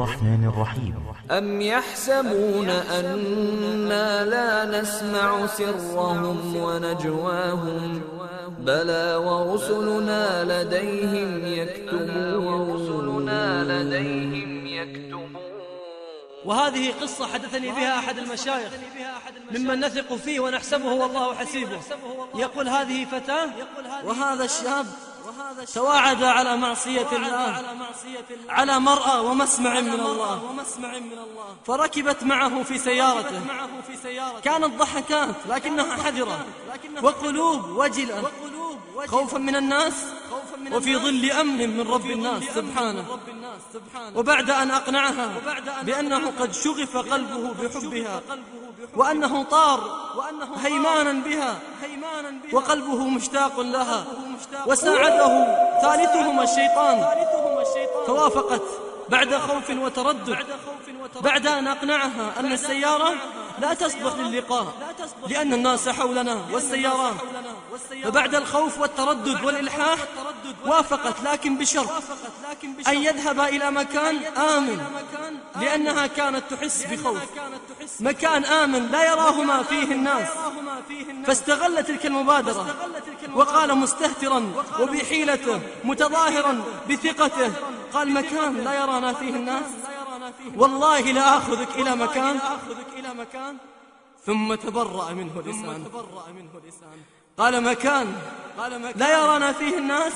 الرحمن الرحيم. أم يحسبون أنا لا نسمع سرهم ونجواهم؟ بلى ورسلنا لديهم يكتبون. لديهم يكتبون. وهذه قصة حدثني بها أحد المشايخ ممن نثق فيه ونحسبه والله حسيبه. يقول هذه فتاة وهذا الشاب تواعد على معصية الله على مرأى ومسمع من الله. فركبت معه في سيارته. كانت ضحكات لكنها حذرة. وقلوب وجلة. خوفا من الناس وفي ظل أمن من رب الناس سبحانه. وبعد أن أقنعها بأنه قد شغف قلبه بحبها. وأنه طار هيمانا بها. وقلبه مشتاق لها. وساعده ثالثهما الشيطان. فوافقت بعد خوف وتردد. بعد أن أقنعها أن السيارة لا تصلح للقاء لأن الناس حولنا والسيارات فبعد الخوف والتردد والإلحاح وافقت لكن بشرط أن يذهب إلى مكان آمن. لأنها كانت تحس بخوف. مكان آمن لا يراهما فيه الناس. فاستغل تلك المبادرة وقال مستهترا وبحيلته متظاهرا بثقته. قال مكان لا يرانا فيه الناس. والله لآخذك إلى مكان. ثم تبرأ منه لسان قال مكان لا يرانا فيه الناس.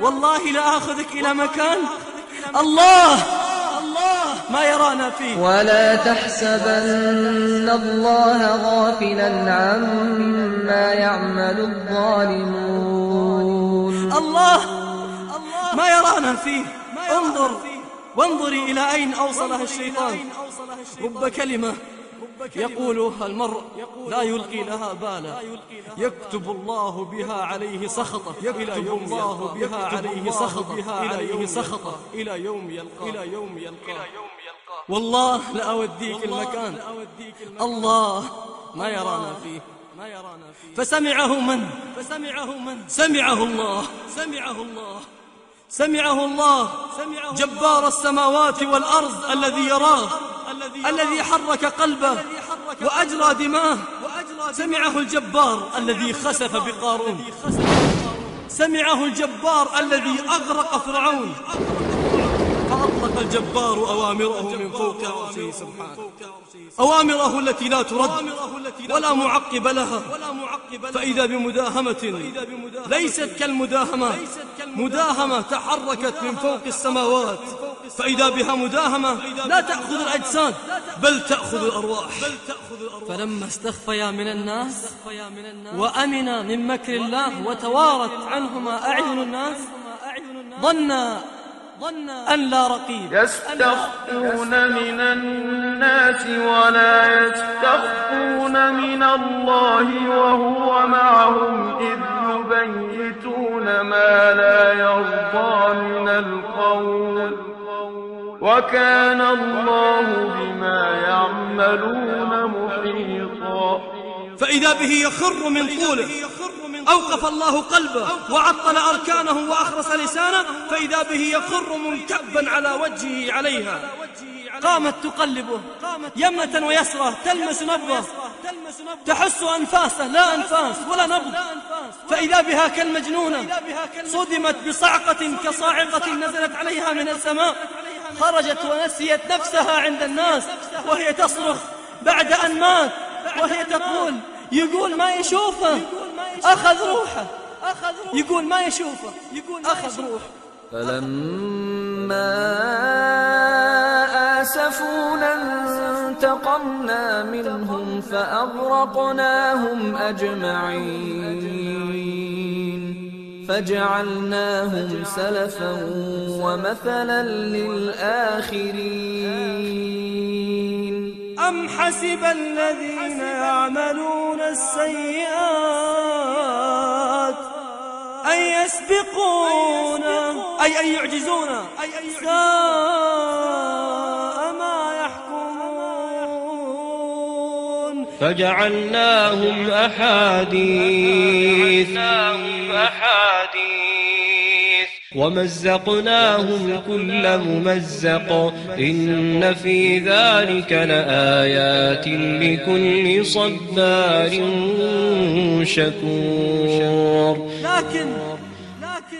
والله لآخذك إلى مكان. الله يرانا فيه. ولا تحسبن الله غافلا عما يعمل الظالمون. الله ما يرانا فيه. انظر وانظري إلى أين أوصلها الشيطان. رب كلمة يقولها المرء لا يلقي لها بالا. يكتب الله بها عليه سخطة. يكتب الله بها عليه سخطه إلى يوم سخطة. إلى يوم يلقى. إلى يوم يلقى. والله لأوديك المكان. الله ما يرانا فيه. فسمعه من؟ فسمعه من؟ سمعه الله. سمعه الله. سمعه الله. جبار السماوات والأرض الذي يراه. الذي حرك قلبه. وأجرى دماه. سمعه الجبار الذي خسف بقارون. سمعه الجبار الذي أغرق فرعون. فأطلق الجبار أوامره من فوق عرشه سبحانه. أوامره التي لا ترد ولا معقب لها. فإذا بمداهمة ليست كالمداهمة مداهمة تحركت من فوق السماوات. فإذا بها مداهمة لا تأخذ الأجساد بل تأخذ الأرواح. فلما استخفيا من الناس وأمنا من مكر الله وتوارت عنهما أعين الناس ظنا أن لا رقيب. يستخفون من الناس ولا يستخفون من الله وهو معهم إذ يبيتون ما لا يرضى من القول. وكان الله بما يعملون محيطا. فإذا به يخر من طوله أوقف الله قلبه وعطل أركانه وأخرس لسانه فإذا به يخر منكبا على وجهه عليها. قامت تقلبه يمنة ويسرة تلمس نبضه تحس أنفاسه لا أنفاس ولا نبض. فإذا بها كالمجنونة صدمت بصعقة كصاعقة نزلت عليها من السماء خرجت ونسيت نفسها عند الناس وهي تصرخ بعد أن مات وهي تقول يقول ما يشوفه. أخذ روحه. يقول ما يشوفه. أخذ روحه. فلما آسفونا انتقمنا منهم فأغرقناهم أجمعين. فجعلناهم سلفا ومثلا للآخرين. أم حسب الذين يعملون السيئات أن يسبقونا أي أن يعجزونا ساء ما يحكمون. فجعلناهم أحاديث. أحاديث. ومزقناهم كل ممزق. إن في ذلك لآيات لكل صبار شكور. لكن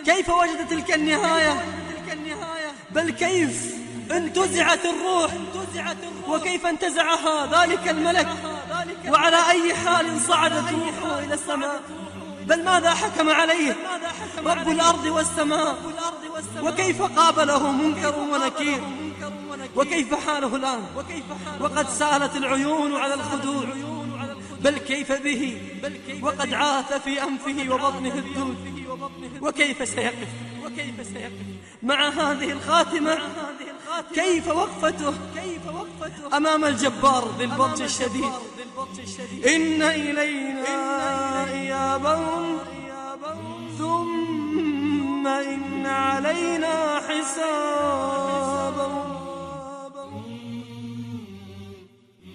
كيف وجد تلك النهاية؟ بل كيف انتزعت الروح وكيف انتزعها ذلك الملك؟ وعلى أي حال صعدت روحه إلى السماء؟ بل ماذا حكم عليه رب الأرض والسماء؟ وكيف قابله منكر ونكير؟ وكيف حاله الآن؟ وقد سالت العيون على الخدود. بل كيف به؟ وقد عاث في أنفه وبطنه الدود. وكيف سيقف؟ وكيف سيقف؟ مع هذه الخاتمة كيف وقفته؟ أمام الجبار ذي البطش الشديد. إن إلينا إيابهم ثم إن علينا حسابهم.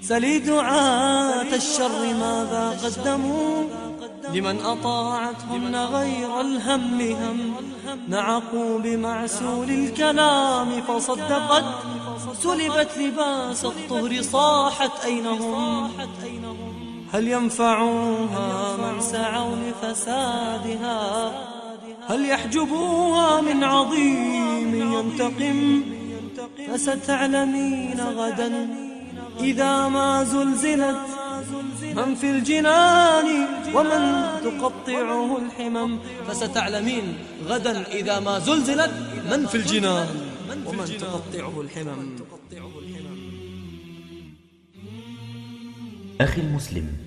سلي دعاة الشر ماذا قدموا؟ لمن أطاعتهن غير الهم هم نعقوا بمعسول الكلام فصدقت. سلبت لباس الطهر صاحت أين هم هل ينفعوها من سعوا لفسادها؟ هل يحجبوها من عظيم ينتقم؟ فستعلمين غدا إذا ما زلزلت من في الجنان ومن تقطعه الحمم. فستعلمين غدا إذا ما زلزلت من في الجنان ومن تقطعه الحمم. أخي المسلم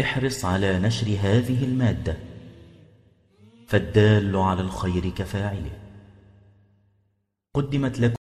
احرص على نشر هذه المادة. فالدال على الخير كفاعله. قدمت لكم